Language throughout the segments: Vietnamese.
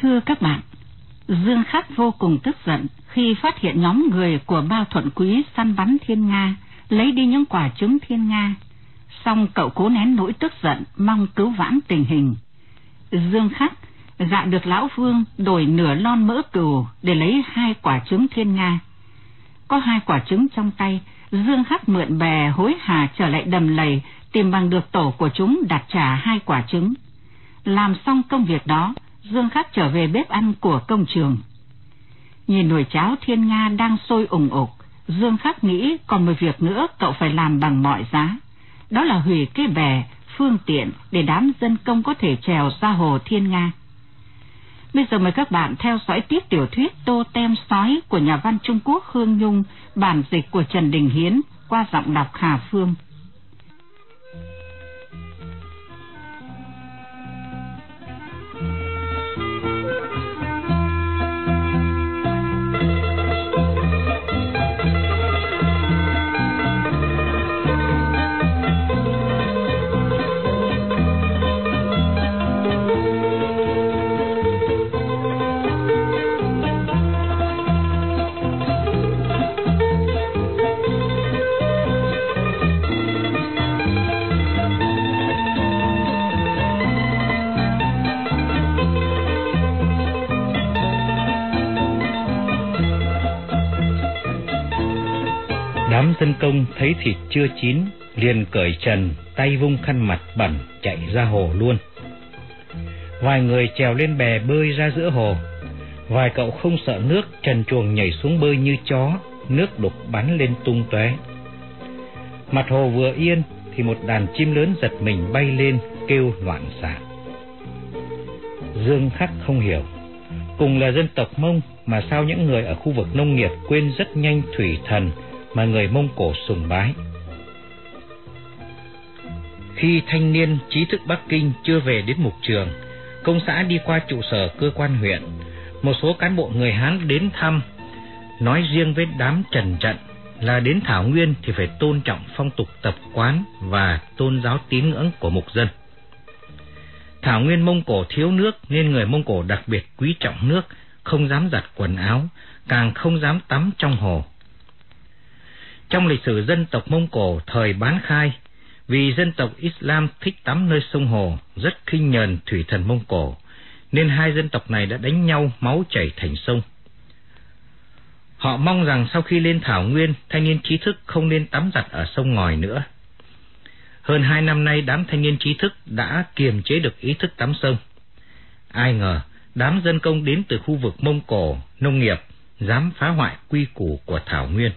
Thưa các bạn, Dương Khắc vô cùng tức giận khi phát hiện nhóm người của Bao Thuận Quý săn bắn Thiên Nga, lấy đi những quả trứng Thiên Nga. Xong cậu cố nén nỗi tức giận, mong cứu vãn tình hình. Dương Khắc gạ được Lão Vương đổi nửa lon mỡ cừu để lấy hai quả trứng Thiên Nga. Có hai quả trứng trong tay, Dương Khắc mượn bè hối hả trở lại đầm lầy, tìm bằng được tổ của chúng đặt trả hai quả trứng. Làm xong công việc đó, Dương Khắc trở về bếp ăn của công trường. Nhìn nồi cháo thiên nga đang sôi ủng ục, Dương Khắc nghĩ còn một việc nữa cậu phải làm bằng mọi giá. Đó là hủy cái bè, phương tiện để đám dân công có thể trèo ra hồ thiên nga. Bây giờ mời các bạn theo dõi tiếp tiểu thuyết Tô Tem Sói của nhà văn Trung Quốc Hương Nhung, bản dịch của Trần Đình Hiến qua giọng đọc Hà Phương. Công thấy thịt chưa chín, liền cởi trần, tay vung khăn mặt bẩn chạy ra hồ luôn. Vài người trèo lên bè bơi ra giữa hồ, vài cậu không sợ nước trần chuồng nhảy xuống bơi như chó, nước đục bắn lên tung tóe. Mặt hồ vừa yên thì một đàn chim lớn giật mình bay lên kêu loạn xạ. Dương Khắc không hiểu, cùng là dân tộc Mông mà sao những người ở khu vực nông nghiệp quên rất nhanh thủy thần mà người Mông Cổ sùng bái. Khi thanh niên trí thức Bắc Kinh chưa về đến mục trường, công xã đi qua trụ sở cơ quan huyện, một số cán bộ người Hán đến thăm, nói riêng với đám trần trận là đến Thảo Nguyên thì phải tôn trọng phong tục tập quán và tôn giáo tín ngưỡng của mục dân. Thảo Nguyên Mông Cổ thiếu nước nên người Mông Cổ đặc biệt quý trọng nước, không dám giặt quần áo, càng không dám tắm trong hồ. Trong lịch sử dân tộc Mông Cổ thời bán khai, vì dân tộc Islam thích tắm nơi sông hồ, rất khinh nhờn thủy thần Mông Cổ, nên hai dân tộc này đã đánh nhau máu chảy thành sông. Họ mong rằng sau khi lên Thảo Nguyên, thanh niên trí thức không nên tắm giặt ở sông ngòi nữa. Hơn hai năm nay, đám thanh niên trí thức đã kiềm chế được ý thức tắm sông. Ai ngờ, đám dân công đến từ khu vực Mông Cổ, nông nghiệp, dám phá hoại quy củ của Thảo Nguyên.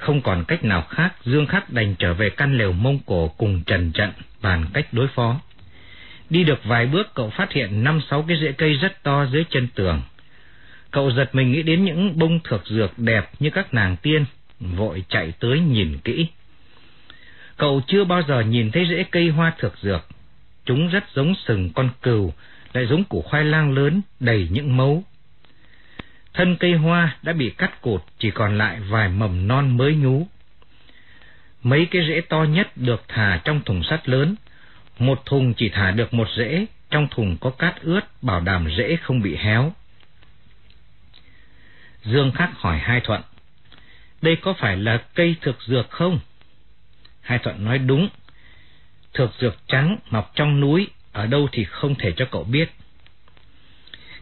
Không còn cách nào khác, Dương Khắc đành trở về căn lều Mông Cổ cùng Trần Trận bàn cách đối phó. Đi được vài bước cậu phát hiện năm sáu cái rễ cây rất to dưới chân tường. Cậu giật mình nghĩ đến những bông thược dược đẹp như các nàng tiên, vội chạy tới nhìn kỹ. Cậu chưa bao giờ nhìn thấy rễ cây hoa thược dược. Chúng rất giống sừng con cừu, lại giống củ khoai lang lớn đầy những mấu. Thân cây hoa đã bị cắt cột, chỉ còn lại vài mầm non mới nhú. Mấy cái rễ to nhất được thả trong thùng sắt lớn. Một thùng chỉ thả được một rễ, trong thùng có cát ướt, bảo đảm rễ không bị héo. Dương Khắc hỏi Hai Thuận, đây có phải là cây thực dược không? Hai Thuận nói đúng, thực dược trắng mọc trong núi, ở đâu thì không thể cho cậu biết.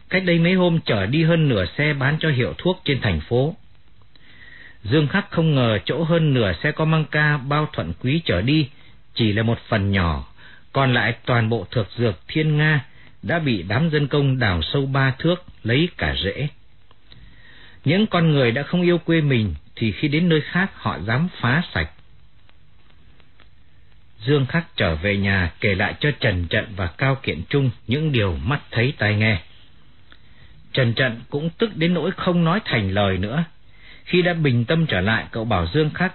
Cách đây mấy hôm chở đi hơn nửa xe bán cho hiệu thuốc trên thành phố. Dương Khắc không ngờ chỗ hơn nửa xe có măng ca bao thuận quý trở đi chỉ là một phần nhỏ, còn lại toàn bộ thực dược thiên Nga đã bị đám dân công đào sâu ba thước lấy cả rễ. Những con người đã không yêu quê mình thì khi đến nơi khác họ dám phá sạch. Dương Khắc trở về nhà kể lại cho Trần Trận và Cao Kiện Trung những điều mắt thấy tai nghe. Trần Trận cũng tức đến nỗi không nói thành lời nữa. Khi đã bình tâm trở lại, cậu bảo Dương Khắc,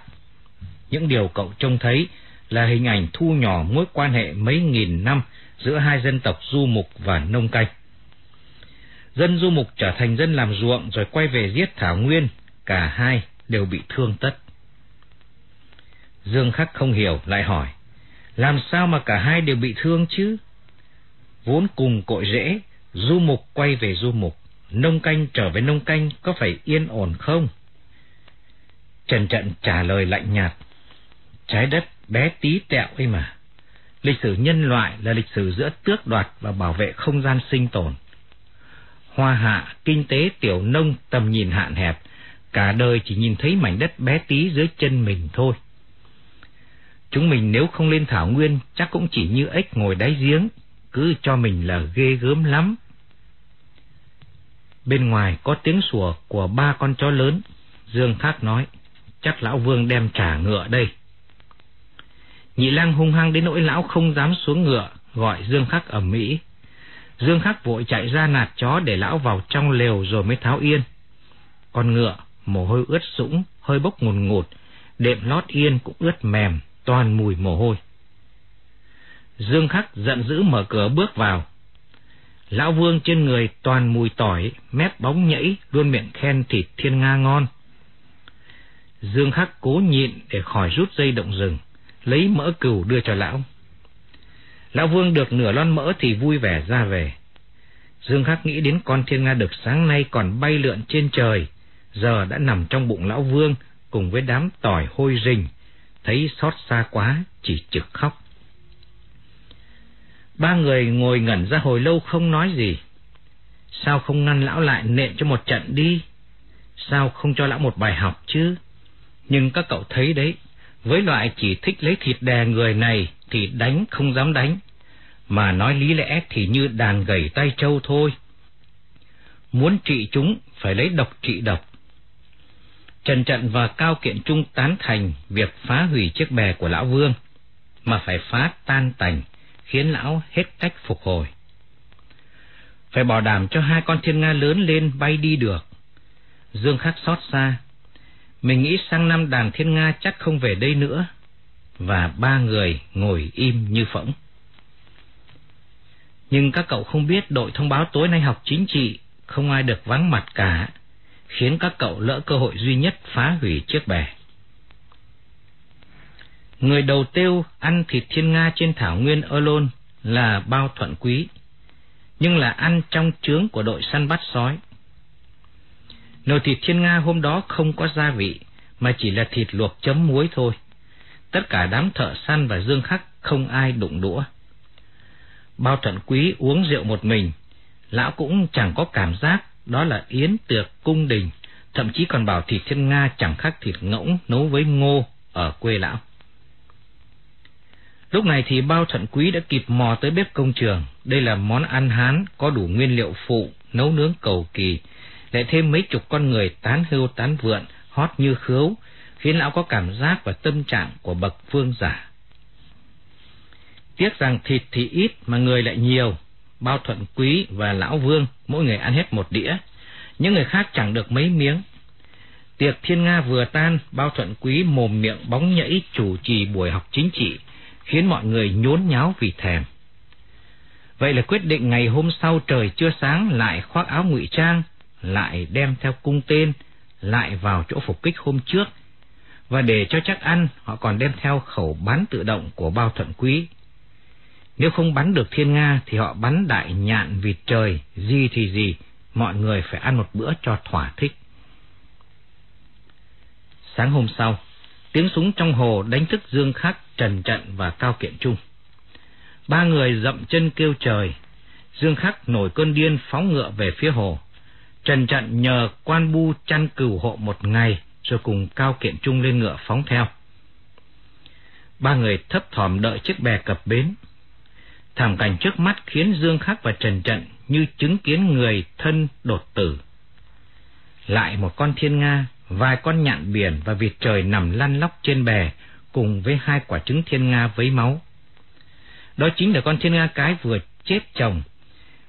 những điều cậu trông thấy là hình ảnh thu nhỏ mối quan hệ mấy nghìn năm giữa hai dân tộc du mục và nông canh. Dân du mục trở thành dân làm ruộng rồi quay về giết Thảo Nguyên, cả hai đều bị thương tất. Dương Khắc không hiểu, lại hỏi, làm sao mà cả hai đều bị thương chứ? Vốn cùng cội rễ, du mục quay về du mục, nông canh trở về nông canh có phải yên ổn không? Trần Trận trả lời lạnh nhạt, trái đất bé tí tẹo ấy mà. Lịch sử nhân loại là lịch sử giữa tước đoạt và bảo vệ không gian sinh tồn. Hoa hạ, kinh tế tiểu nông tầm nhìn hạn hẹp, cả đời chỉ nhìn thấy mảnh đất bé tí dưới chân mình thôi. Chúng mình nếu không lên thảo nguyên chắc cũng chỉ như ếch ngồi đáy giếng, cứ cho mình là ghê gớm lắm. Bên ngoài có tiếng sủa của ba con chó lớn, Dương Khắc nói, chắc lão Vương đem trả ngựa đây. Nhị lang hung hăng đến nỗi lão không dám xuống ngựa, gọi Dương Khắc ẩm mỹ. Dương Khắc vội chạy ra nạt chó để lão vào trong lều rồi mới tháo yên. Con ngựa, mồ hôi ướt sũng, hơi bốc ngùn ngụt, đệm lót yên cũng ướt mềm, toàn mùi mồ hôi. Dương Khắc giận dữ mở cửa bước vào. Lão Vương trên người toàn mùi tỏi, mép bóng nhảy, luôn miệng khen thịt thiên nga ngon. Dương Khắc cố nhịn để khỏi rút dây động rừng lấy mỡ cừu đưa cho lão. Lão Vương được nửa lon mỡ thì vui vẻ ra về. Dương Khắc nghĩ đến con thiên nga được sáng nay còn bay lượn trên trời, giờ đã nằm trong bụng lão Vương cùng với đám tỏi hôi rình, thấy xót xa quá, chỉ trực khóc. Ba người ngồi ngẩn ra hồi lâu không nói gì. Sao không ngăn lão lại nện cho một trận đi? Sao không cho lão một bài học chứ? Nhưng các cậu thấy đấy, với loại chỉ thích lấy thịt đè người này thì đánh không dám đánh, mà nói lý lẽ thì như đàn gầy tay trâu thôi. Muốn trị chúng phải lấy độc trị độc. Trần Trận và Cao Kiện Trung tán thành việc phá hủy chiếc bè của Lão Vương, mà phải phá tan tành, khiến Lão hết cách phục hồi. Phải bảo đảm cho hai con thiên nga lớn lên bay đi được. Dương Khắc xót xa, mình nghĩ sang năm đàn thiên Nga chắc không về đây nữa. Và ba người ngồi im như phỗng. Nhưng các cậu không biết đội thông báo tối nay học chính trị, không ai được vắng mặt cả, khiến các cậu lỡ cơ hội duy nhất phá hủy chiếc bè. Người đầu tiêu ăn thịt thiên Nga trên thảo nguyên Erlon là bao thuận quý, nhưng là ăn trong trướng của đội săn bắt sói. Nồi thịt thiên Nga hôm đó không có gia vị, mà chỉ là thịt luộc chấm muối thôi. Tất cả đám thợ săn và dương khắc không ai đụng đũa. Bao thuận quý uống rượu một mình, lão cũng chẳng có cảm giác đó là yến tiệc cung đình, thậm chí còn bảo thịt thiên Nga chẳng khác thịt ngỗng nấu với ngô ở quê lão. Lúc này thì bao thuận quý đã kịp mò tới bếp công trường. Đây là món ăn Hán có đủ nguyên liệu phụ, nấu nướng cầu kỳ, lại thêm mấy chục con người tán hưu tán vượn, hót như khứu, khiến lão có cảm giác và tâm trạng của bậc vương giả. Tiếc rằng thịt thì ít mà người lại nhiều, bao thuận quý và lão vương mỗi người ăn hết một đĩa, những người khác chẳng được mấy miếng. Tiệc thiên Nga vừa tan, bao thuận quý mồm miệng bóng nhảy chủ trì buổi học chính trị, khiến mọi người nhốn nháo vì thèm. Vậy là quyết định ngày hôm sau trời chưa sáng lại khoác áo ngụy trang, lại đem theo cung tên, lại vào chỗ phục kích hôm trước, và để cho chắc ăn, họ còn đem theo khẩu bắn tự động của bao thuận quý. Nếu không bắn được thiên Nga thì họ bắn đại nhạn vịt trời, gì thì gì, mọi người phải ăn một bữa cho thỏa thích. Sáng hôm sau, tiếng súng trong hồ đánh thức Dương Khắc, Trần Trận và Cao Kiện Trung. Ba người dậm chân kêu trời, Dương Khắc nổi cơn điên phóng ngựa về phía hồ. Trần Trận nhờ quan bu chăn cừu hộ một ngày, rồi cùng cao kiện trung lên ngựa phóng theo. Ba người thấp thỏm đợi chiếc bè cập bến. Thảm cảnh trước mắt khiến Dương Khắc và Trần Trận như chứng kiến người thân đột tử. Lại một con thiên nga, vài con nhạn biển và vịt trời nằm lăn lóc trên bè cùng với hai quả trứng thiên nga với máu. Đó chính là con thiên nga cái vừa chết chồng,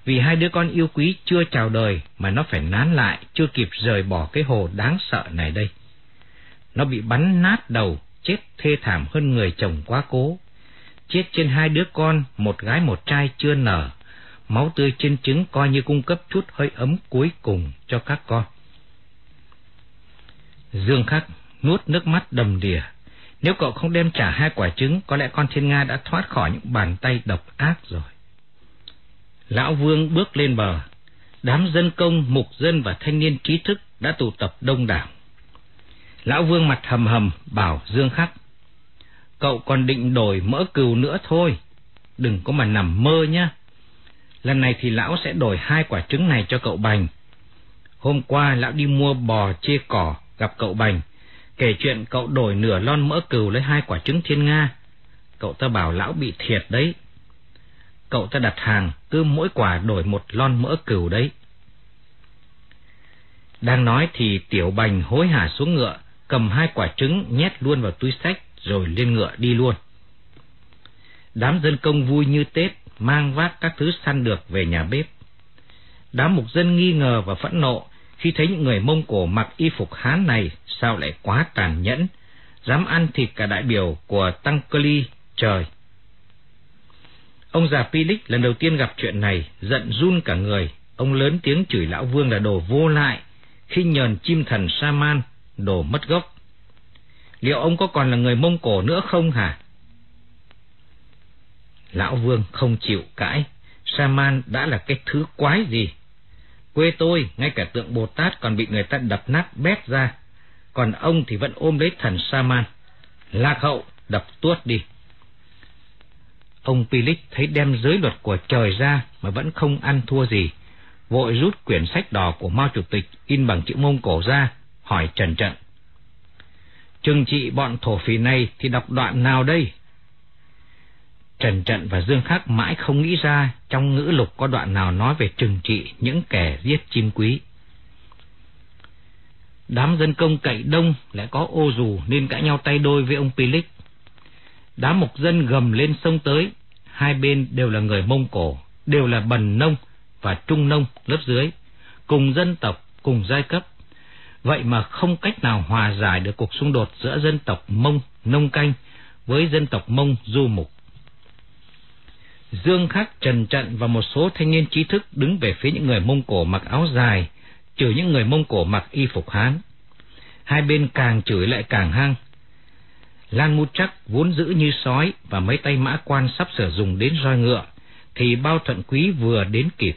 vì hai đứa con yêu quý chưa chào đời mà nó phải nán lại, chưa kịp rời bỏ cái hồ đáng sợ này đây. Nó bị bắn nát đầu, chết thê thảm hơn người chồng quá cố. Chết trên hai đứa con, một gái một trai chưa nở. Máu tươi trên trứng coi như cung cấp chút hơi ấm cuối cùng cho các con. Dương Khắc nuốt nước mắt đầm đìa. Nếu cậu không đem trả hai quả trứng, có lẽ con thiên Nga đã thoát khỏi những bàn tay độc ác rồi. Lão Vương bước lên bờ. Đám dân công, mục dân và thanh niên trí thức đã tụ tập đông đảo. Lão Vương mặt hầm hầm bảo Dương Khắc. Cậu còn định đổi mỡ cừu nữa thôi. Đừng có mà nằm mơ nhá. Lần này thì lão sẽ đổi hai quả trứng này cho cậu Bành. Hôm qua lão đi mua bò chê cỏ gặp cậu Bành, kể chuyện cậu đổi nửa lon mỡ cừu lấy hai quả trứng thiên nga. Cậu ta bảo lão bị thiệt đấy. Cậu ta đặt hàng, cứ mỗi quả đổi một lon mỡ cừu đấy. Đang nói thì tiểu bành hối hả xuống ngựa, cầm hai quả trứng nhét luôn vào túi sách rồi lên ngựa đi luôn. Đám dân công vui như Tết, mang vác các thứ săn được về nhà bếp. Đám mục dân nghi ngờ và phẫn nộ khi thấy những người Mông Cổ mặc y phục Hán này sao lại quá tàn nhẫn, dám ăn thịt cả đại biểu của Tăng Cơ Ly, trời. Ông già Pilic lần đầu tiên gặp chuyện này, giận run cả người, ông lớn tiếng chửi lão Vương là đồ vô lại, khi nhờn chim thần Saman, đồ mất gốc. Liệu ông có còn là người Mông Cổ nữa không hả? Lão Vương không chịu cãi, Saman đã là cái thứ quái gì? Quê tôi, ngay cả tượng Bồ Tát còn bị người ta đập nát bét ra, còn ông thì vẫn ôm lấy thần Sa-man. Lạc hậu, đập tuốt đi. Ông Pilic thấy đem giới luật của trời ra mà vẫn không ăn thua gì, vội rút quyển sách đỏ của Mao Chủ tịch in bằng chữ Mông Cổ ra, hỏi Trần Trận. Trừng trị bọn thổ phỉ này thì đọc đoạn nào đây? Trần Trận và Dương Khắc mãi không nghĩ ra trong ngữ lục có đoạn nào nói về trừng trị những kẻ giết chim quý. Đám dân công cậy đông lại có ô dù nên cãi nhau tay đôi với ông Pilic. Đám mục dân gầm lên sông tới, hai bên đều là người Mông Cổ, đều là bần nông và trung nông lớp dưới, cùng dân tộc, cùng giai cấp. Vậy mà không cách nào hòa giải được cuộc xung đột giữa dân tộc Mông nông canh với dân tộc Mông du mục. Dương Khắc, Trần Trận và một số thanh niên trí thức đứng về phía những người Mông Cổ mặc áo dài, trừ những người Mông Cổ mặc y phục Hán. Hai bên càng chửi lại càng hăng. Lan mu Chắc vốn giữ như sói và mấy tay mã quan sắp sửa dùng đến roi ngựa, thì bao thuận quý vừa đến kịp.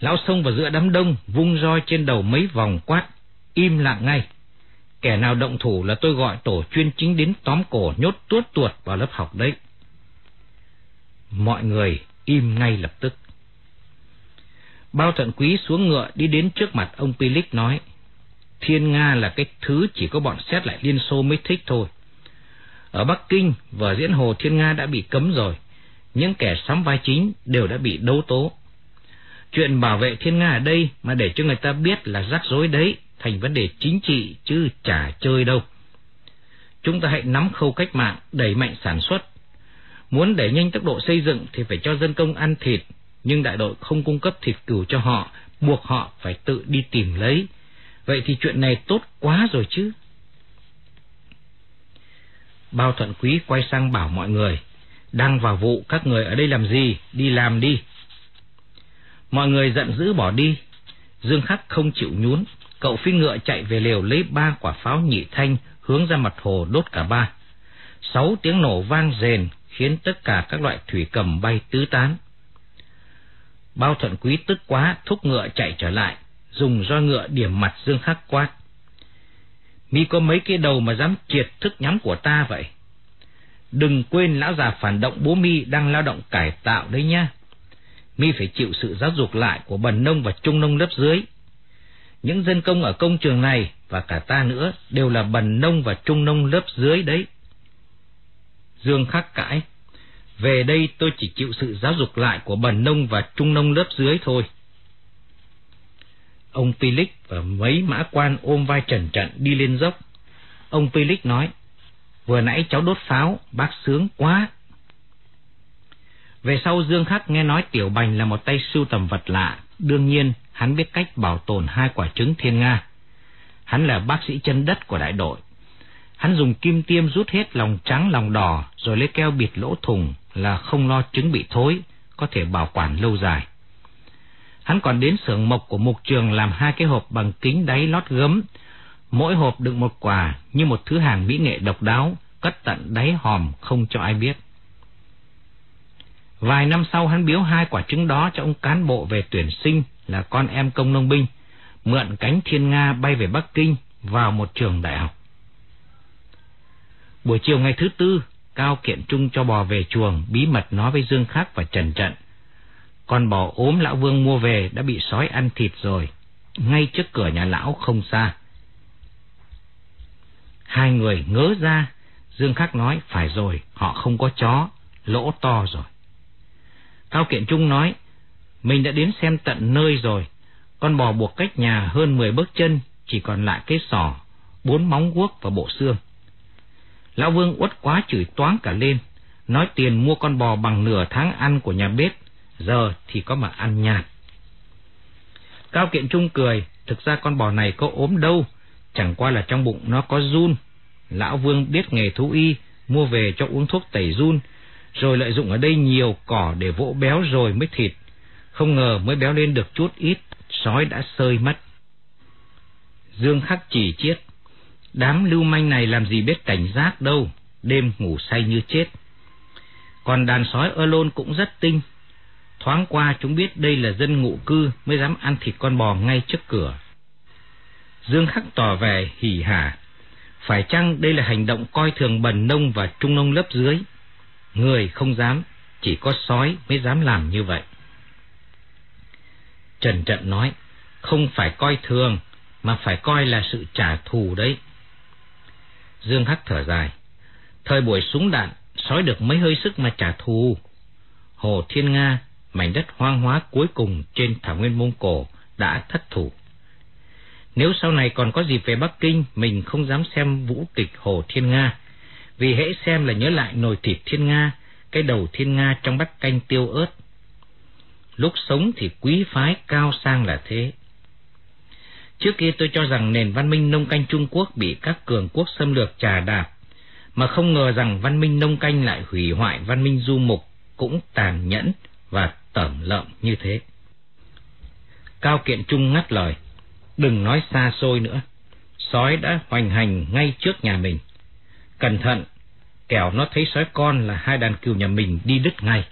Lão sông vào giữa đám đông, vung roi trên đầu mấy vòng quát, im lặng ngay. Kẻ nào động thủ là tôi gọi tổ chuyên chính đến tóm cổ nhốt tuốt tuột vào lớp học đấy. Mọi người im ngay lập tức. Bao thận quý xuống ngựa đi đến trước mặt ông Pilic nói, Thiên Nga là cái thứ chỉ có bọn xét lại Liên Xô mới thích thôi. Ở Bắc Kinh, vở diễn Hồ Thiên Nga đã bị cấm rồi. Những kẻ sắm vai chính đều đã bị đấu tố. Chuyện bảo vệ Thiên Nga ở đây mà để cho người ta biết là rắc rối đấy, thành vấn đề chính trị chứ chả chơi đâu. Chúng ta hãy nắm khâu cách mạng, đẩy mạnh sản xuất, Muốn đẩy nhanh tốc độ xây dựng thì phải cho dân công ăn thịt, nhưng đại đội không cung cấp thịt cừu cho họ, buộc họ phải tự đi tìm lấy. Vậy thì chuyện này tốt quá rồi chứ. Bao thuận quý quay sang bảo mọi người, đang vào vụ các người ở đây làm gì, đi làm đi. Mọi người giận dữ bỏ đi, Dương Khắc không chịu nhún, cậu phi ngựa chạy về lều lấy ba quả pháo nhị thanh hướng ra mặt hồ đốt cả ba. Sáu tiếng nổ vang rền khiến tất cả các loại thủy cầm bay tứ tán. Bao thuận quý tức quá, thúc ngựa chạy trở lại, dùng roi ngựa điểm mặt Dương Khắc quát. Mi có mấy cái đầu mà dám triệt thức nhắm của ta vậy? Đừng quên lão già phản động bố Mi đang lao động cải tạo đấy nhá. Mi phải chịu sự giáo dục lại của bần nông và trung nông lớp dưới. Những dân công ở công trường này và cả ta nữa đều là bần nông và trung nông lớp dưới đấy. Dương khắc cãi. Về đây tôi chỉ chịu sự giáo dục lại của bần nông và trung nông lớp dưới thôi. Ông Philip và mấy mã quan ôm vai trần trận đi lên dốc. Ông Philip nói, vừa nãy cháu đốt pháo, bác sướng quá. Về sau Dương Khắc nghe nói Tiểu Bành là một tay sưu tầm vật lạ, đương nhiên hắn biết cách bảo tồn hai quả trứng thiên nga. Hắn là bác sĩ chân đất của đại đội. Hắn dùng kim tiêm rút hết lòng trắng lòng đỏ rồi lấy keo bịt lỗ thùng là không lo trứng bị thối, có thể bảo quản lâu dài. Hắn còn đến xưởng mộc của mục trường làm hai cái hộp bằng kính đáy lót gấm. Mỗi hộp đựng một quả như một thứ hàng mỹ nghệ độc đáo, cất tận đáy hòm không cho ai biết. Vài năm sau hắn biếu hai quả trứng đó cho ông cán bộ về tuyển sinh là con em công nông binh, mượn cánh thiên Nga bay về Bắc Kinh vào một trường đại học. Buổi chiều ngày thứ tư, Cao Kiện Trung cho bò về chuồng, bí mật nói với Dương Khắc và Trần Trận. Con bò ốm lão Vương mua về đã bị sói ăn thịt rồi, ngay trước cửa nhà lão không xa. Hai người ngớ ra, Dương Khắc nói, phải rồi, họ không có chó, lỗ to rồi. Cao Kiện Trung nói, mình đã đến xem tận nơi rồi, con bò buộc cách nhà hơn 10 bước chân, chỉ còn lại cái sỏ, bốn móng guốc và bộ xương. Lão Vương uất quá chửi toáng cả lên, nói tiền mua con bò bằng nửa tháng ăn của nhà bếp, giờ thì có mà ăn nhạt. Cao Kiện Trung cười, thực ra con bò này có ốm đâu, chẳng qua là trong bụng nó có run. Lão Vương biết nghề thú y, mua về cho uống thuốc tẩy run, rồi lợi dụng ở đây nhiều cỏ để vỗ béo rồi mới thịt. Không ngờ mới béo lên được chút ít, sói đã sơi mất. Dương Khắc chỉ chiết, đám lưu manh này làm gì biết cảnh giác đâu, đêm ngủ say như chết. Còn đàn sói ơ lôn cũng rất tinh, thoáng qua chúng biết đây là dân ngụ cư mới dám ăn thịt con bò ngay trước cửa. Dương Khắc tỏ vẻ hỉ hả, phải chăng đây là hành động coi thường bần nông và trung nông lớp dưới? Người không dám, chỉ có sói mới dám làm như vậy. Trần Trận nói, không phải coi thường, mà phải coi là sự trả thù đấy. Dương Hắc thở dài, thời buổi súng đạn, sói được mấy hơi sức mà trả thù. Hồ Thiên Nga, mảnh đất hoang hóa cuối cùng trên thảo nguyên Mông Cổ, đã thất thủ. Nếu sau này còn có dịp về Bắc Kinh, mình không dám xem vũ kịch Hồ Thiên Nga, vì hễ xem là nhớ lại nồi thịt Thiên Nga, cái đầu Thiên Nga trong bát canh tiêu ớt. Lúc sống thì quý phái cao sang là thế. Trước kia tôi cho rằng nền văn minh nông canh Trung Quốc bị các cường quốc xâm lược trà đạp, mà không ngờ rằng văn minh nông canh lại hủy hoại văn minh du mục cũng tàn nhẫn và tẩm lợm như thế. Cao Kiện Trung ngắt lời, đừng nói xa xôi nữa, sói đã hoành hành ngay trước nhà mình. Cẩn thận, kẻo nó thấy sói con là hai đàn cừu nhà mình đi đứt ngay.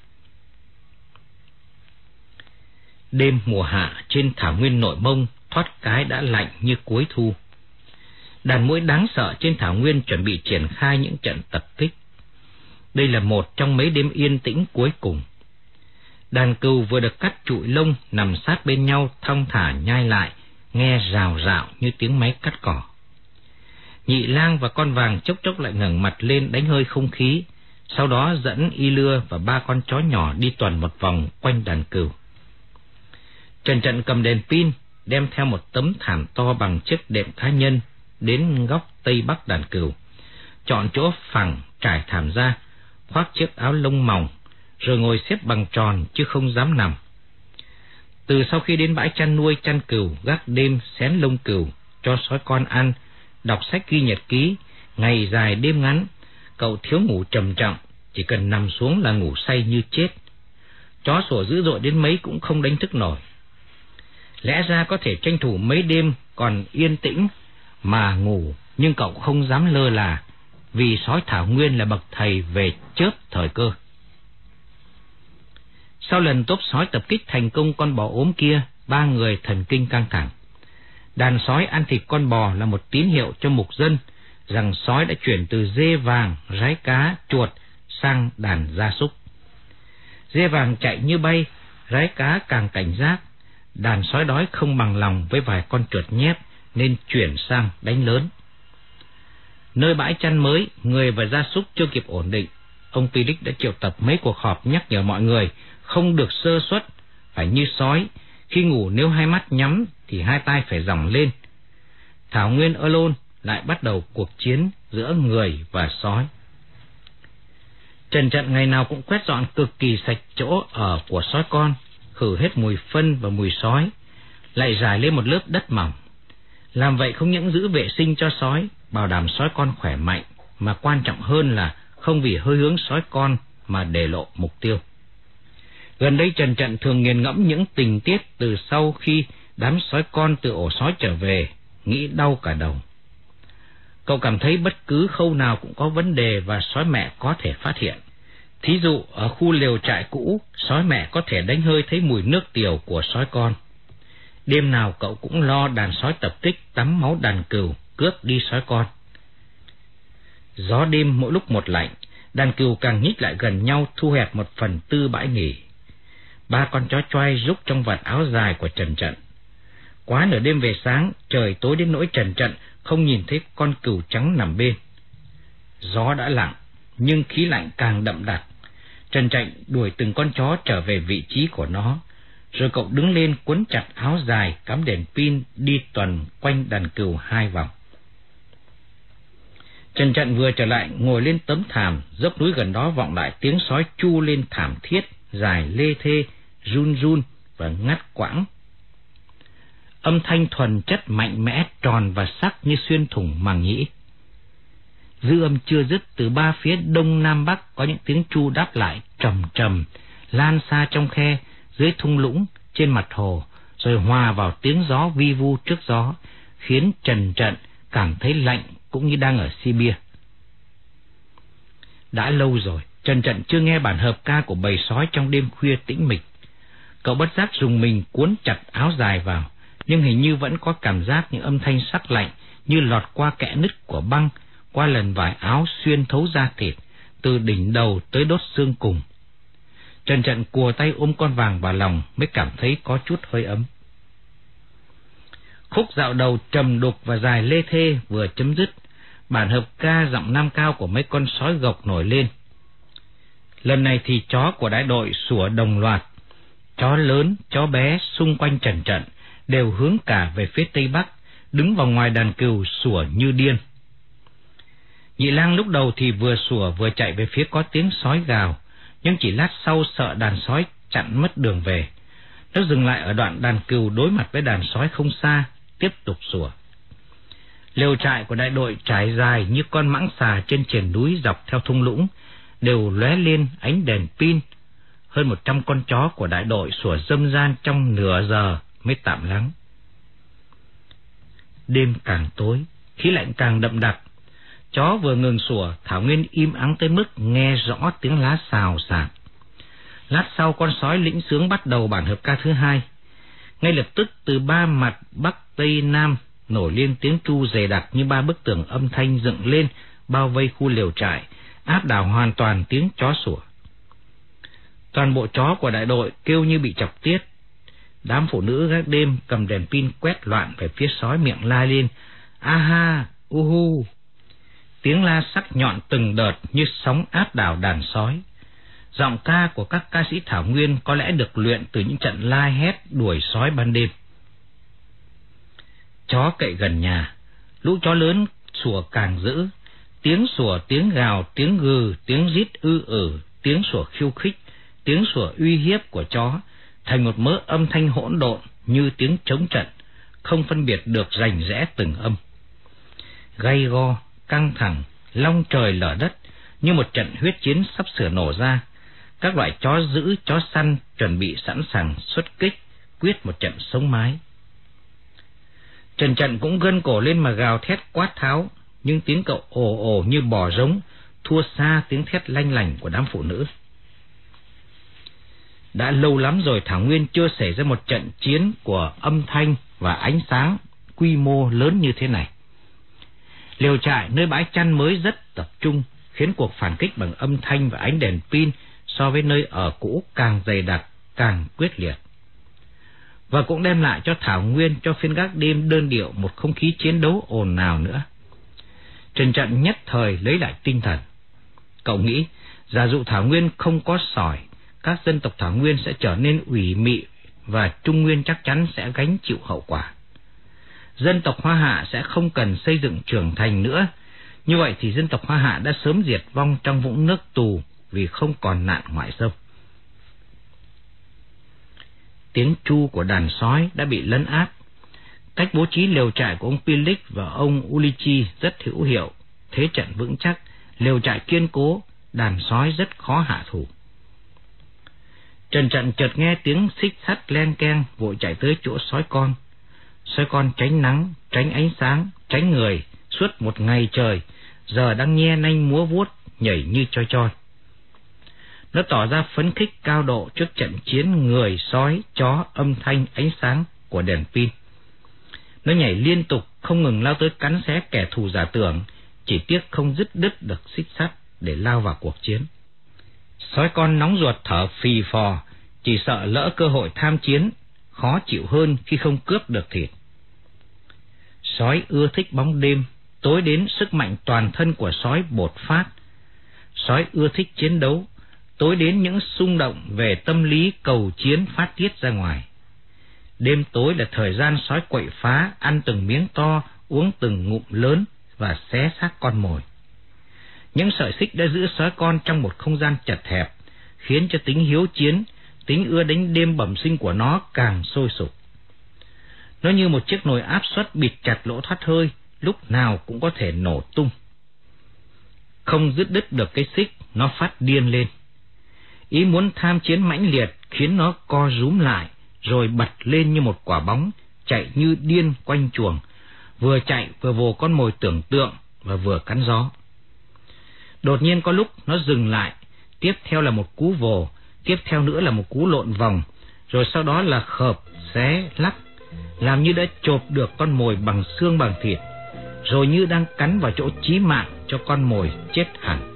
Đêm mùa hạ trên thảo nguyên nội mông thoát cái đã lạnh như cuối thu. Đàn mũi đáng sợ trên thảo nguyên chuẩn bị triển khai những trận tập kích. Đây là một trong mấy đêm yên tĩnh cuối cùng. Đàn cừu vừa được cắt trụi lông nằm sát bên nhau thong thả nhai lại, nghe rào rạo như tiếng máy cắt cỏ. Nhị lang và con vàng chốc chốc lại ngẩng mặt lên đánh hơi không khí, sau đó dẫn y lưa và ba con chó nhỏ đi tuần một vòng quanh đàn cừu. Trần Trận cầm đèn pin, đem theo một tấm thảm to bằng chiếc đệm cá nhân đến góc tây bắc đàn cừu. Chọn chỗ phẳng trải thảm ra, khoác chiếc áo lông mỏng, rồi ngồi xếp bằng tròn chứ không dám nằm. Từ sau khi đến bãi chăn nuôi chăn cừu, gác đêm xén lông cừu, cho sói con ăn, đọc sách ghi nhật ký, ngày dài đêm ngắn, cậu thiếu ngủ trầm trọng, chỉ cần nằm xuống là ngủ say như chết. Chó sủa dữ dội đến mấy cũng không đánh thức nổi. Lẽ ra có thể tranh thủ mấy đêm còn yên tĩnh mà ngủ, nhưng cậu không dám lơ là, vì sói thảo nguyên là bậc thầy về chớp thời cơ. Sau lần tốp sói tập kích thành công con bò ốm kia, ba người thần kinh căng thẳng. Đàn sói ăn thịt con bò là một tín hiệu cho mục dân rằng sói đã chuyển từ dê vàng, rái cá, chuột sang đàn gia súc. Dê vàng chạy như bay, rái cá càng cảnh giác. Đàn sói đói không bằng lòng với vài con chuột nhép nên chuyển sang đánh lớn. Nơi bãi chăn mới, người và gia súc chưa kịp ổn định, ông Pilic đã triệu tập mấy cuộc họp nhắc nhở mọi người không được sơ suất, phải như sói, khi ngủ nếu hai mắt nhắm thì hai tay phải dòng lên. Thảo Nguyên Alone lại bắt đầu cuộc chiến giữa người và sói. Trần trận ngày nào cũng quét dọn cực kỳ sạch chỗ ở của sói con, khử hết mùi phân và mùi sói, lại rải lên một lớp đất mỏng. Làm vậy không những giữ vệ sinh cho sói, bảo đảm sói con khỏe mạnh, mà quan trọng hơn là không vì hơi hướng sói con mà để lộ mục tiêu. Gần đây Trần Trận thường nghiền ngẫm những tình tiết từ sau khi đám sói con từ ổ sói trở về, nghĩ đau cả đầu. Cậu cảm thấy bất cứ khâu nào cũng có vấn đề và sói mẹ có thể phát hiện. Thí dụ, ở khu lều trại cũ, sói mẹ có thể đánh hơi thấy mùi nước tiểu của sói con. Đêm nào cậu cũng lo đàn sói tập kích tắm máu đàn cừu, cướp đi sói con. Gió đêm mỗi lúc một lạnh, đàn cừu càng nhích lại gần nhau thu hẹp một phần tư bãi nghỉ. Ba con chó choai rúc trong vạt áo dài của Trần Trận. Quá nửa đêm về sáng, trời tối đến nỗi Trần Trận không nhìn thấy con cừu trắng nằm bên. Gió đã lặng, nhưng khí lạnh càng đậm đặc. Trần Trạnh đuổi từng con chó trở về vị trí của nó, rồi cậu đứng lên quấn chặt áo dài, cắm đèn pin đi tuần quanh đàn cừu hai vòng. Trần Trận vừa trở lại ngồi lên tấm thảm, dốc núi gần đó vọng lại tiếng sói chu lên thảm thiết, dài lê thê, run run và ngắt quãng. Âm thanh thuần chất mạnh mẽ, tròn và sắc như xuyên thủng màng nhĩ. Dư âm chưa dứt từ ba phía đông nam bắc có những tiếng chu đáp lại trầm trầm, lan xa trong khe, dưới thung lũng, trên mặt hồ, rồi hòa vào tiếng gió vi vu trước gió, khiến Trần Trận cảm thấy lạnh cũng như đang ở Sibia. Đã lâu rồi, Trần Trận chưa nghe bản hợp ca của bầy sói trong đêm khuya tĩnh mịch. Cậu bất giác dùng mình cuốn chặt áo dài vào, nhưng hình như vẫn có cảm giác những âm thanh sắc lạnh như lọt qua kẽ nứt của băng, qua lần vải áo xuyên thấu da thịt, từ đỉnh đầu tới đốt xương cùng. Trần Trận cùa tay ôm con vàng vào lòng mới cảm thấy có chút hơi ấm. Khúc dạo đầu trầm đục và dài lê thê vừa chấm dứt, bản hợp ca giọng nam cao của mấy con sói gộc nổi lên. Lần này thì chó của đại đội sủa đồng loạt. Chó lớn, chó bé xung quanh trần trận đều hướng cả về phía tây bắc, đứng vào ngoài đàn cừu sủa như điên. Nhị lang lúc đầu thì vừa sủa vừa chạy về phía có tiếng sói gào, nhưng chỉ lát sau sợ đàn sói chặn mất đường về. Nó dừng lại ở đoạn đàn cừu đối mặt với đàn sói không xa, tiếp tục sủa. Lều trại của đại đội trải dài như con mãng xà trên triển núi dọc theo thung lũng, đều lóe lên ánh đèn pin. Hơn một trăm con chó của đại đội sủa dâm gian trong nửa giờ mới tạm lắng. Đêm càng tối, khí lạnh càng đậm đặc. Chó vừa ngừng sủa, Thảo Nguyên im ắng tới mức nghe rõ tiếng lá xào xạc. Lát sau con sói lĩnh sướng bắt đầu bản hợp ca thứ hai. Ngay lập tức từ ba mặt Bắc Tây Nam nổi lên tiếng tru dày đặc như ba bức tường âm thanh dựng lên bao vây khu liều trại, áp đảo hoàn toàn tiếng chó sủa. Toàn bộ chó của đại đội kêu như bị chọc tiết. Đám phụ nữ gác đêm cầm đèn pin quét loạn về phía sói miệng la lên. Aha, uhu. Tiếng la sắc nhọn từng đợt như sóng áp đảo đàn sói. Giọng ca của các ca sĩ Thảo Nguyên có lẽ được luyện từ những trận la hét đuổi sói ban đêm. Chó cậy gần nhà, lũ chó lớn sủa càng dữ, tiếng sủa, tiếng gào, tiếng gừ, tiếng rít ư ử, tiếng sủa khiêu khích, tiếng sủa uy hiếp của chó thành một mớ âm thanh hỗn độn như tiếng chống trận, không phân biệt được rành rẽ từng âm. Gay go, căng thẳng, long trời lở đất, như một trận huyết chiến sắp sửa nổ ra. Các loại chó giữ, chó săn chuẩn bị sẵn sàng xuất kích, quyết một trận sống mái. Trần Trận cũng gân cổ lên mà gào thét quát tháo, nhưng tiếng cậu ồ ồ như bò rống, thua xa tiếng thét lanh lành của đám phụ nữ. Đã lâu lắm rồi Thảo Nguyên chưa xảy ra một trận chiến của âm thanh và ánh sáng quy mô lớn như thế này. Liều trại nơi bãi chăn mới rất tập trung, khiến cuộc phản kích bằng âm thanh và ánh đèn pin so với nơi ở cũ càng dày đặc, càng quyết liệt. và cũng đem lại cho Thảo Nguyên cho phiên gác đêm đơn điệu một không khí chiến đấu ồn ào nữa. Trần Trận nhất thời lấy lại tinh thần. Cậu nghĩ, giả dụ Thảo Nguyên không có sỏi, các dân tộc Thảo Nguyên sẽ trở nên ủy mị và Trung Nguyên chắc chắn sẽ gánh chịu hậu quả. Dân tộc Hoa Hạ sẽ không cần xây dựng trưởng thành nữa, như vậy thì dân tộc Hoa Hạ đã sớm diệt vong trong vũng nước tù vì không còn nạn ngoại xâm. Tiếng chu của đàn sói đã bị lấn át. Cách bố trí lều trại của ông Pilic và ông Ulichi rất hữu hiệu, thế trận vững chắc, lều trại kiên cố, đàn sói rất khó hạ thủ. Trần Trận chợt nghe tiếng xích sắt len keng vội chạy tới chỗ sói con. Sói con tránh nắng, tránh ánh sáng, tránh người suốt một ngày trời, giờ đang nhe nanh múa vuốt, nhảy như choi choi. Nó tỏ ra phấn khích cao độ trước trận chiến người, sói, chó, âm thanh, ánh sáng của đèn pin. Nó nhảy liên tục, không ngừng lao tới cắn xé kẻ thù giả tưởng, chỉ tiếc không dứt đứt được xích sắt để lao vào cuộc chiến. Sói con nóng ruột thở phì phò, chỉ sợ lỡ cơ hội tham chiến, khó chịu hơn khi không cướp được thịt. Sói ưa thích bóng đêm, tối đến sức mạnh toàn thân của sói bột phát. Sói ưa thích chiến đấu, tối đến những xung động về tâm lý cầu chiến phát tiết ra ngoài. Đêm tối là thời gian sói quậy phá, ăn từng miếng to, uống từng ngụm lớn và xé xác con mồi. Những sợi xích đã giữ sói con trong một không gian chật hẹp, khiến cho tính hiếu chiến, tính ưa đánh đêm bẩm sinh của nó càng sôi sục. Nó như một chiếc nồi áp suất bịt chặt lỗ thoát hơi, lúc nào cũng có thể nổ tung. Không dứt đứt được cái xích, nó phát điên lên. Ý muốn tham chiến mãnh liệt khiến nó co rúm lại, rồi bật lên như một quả bóng, chạy như điên quanh chuồng, vừa chạy vừa vồ con mồi tưởng tượng và vừa cắn gió. Đột nhiên có lúc nó dừng lại, tiếp theo là một cú vồ, tiếp theo nữa là một cú lộn vòng, rồi sau đó là khợp, xé, lắc, làm như đã chộp được con mồi bằng xương bằng thịt, rồi như đang cắn vào chỗ chí mạng cho con mồi chết hẳn.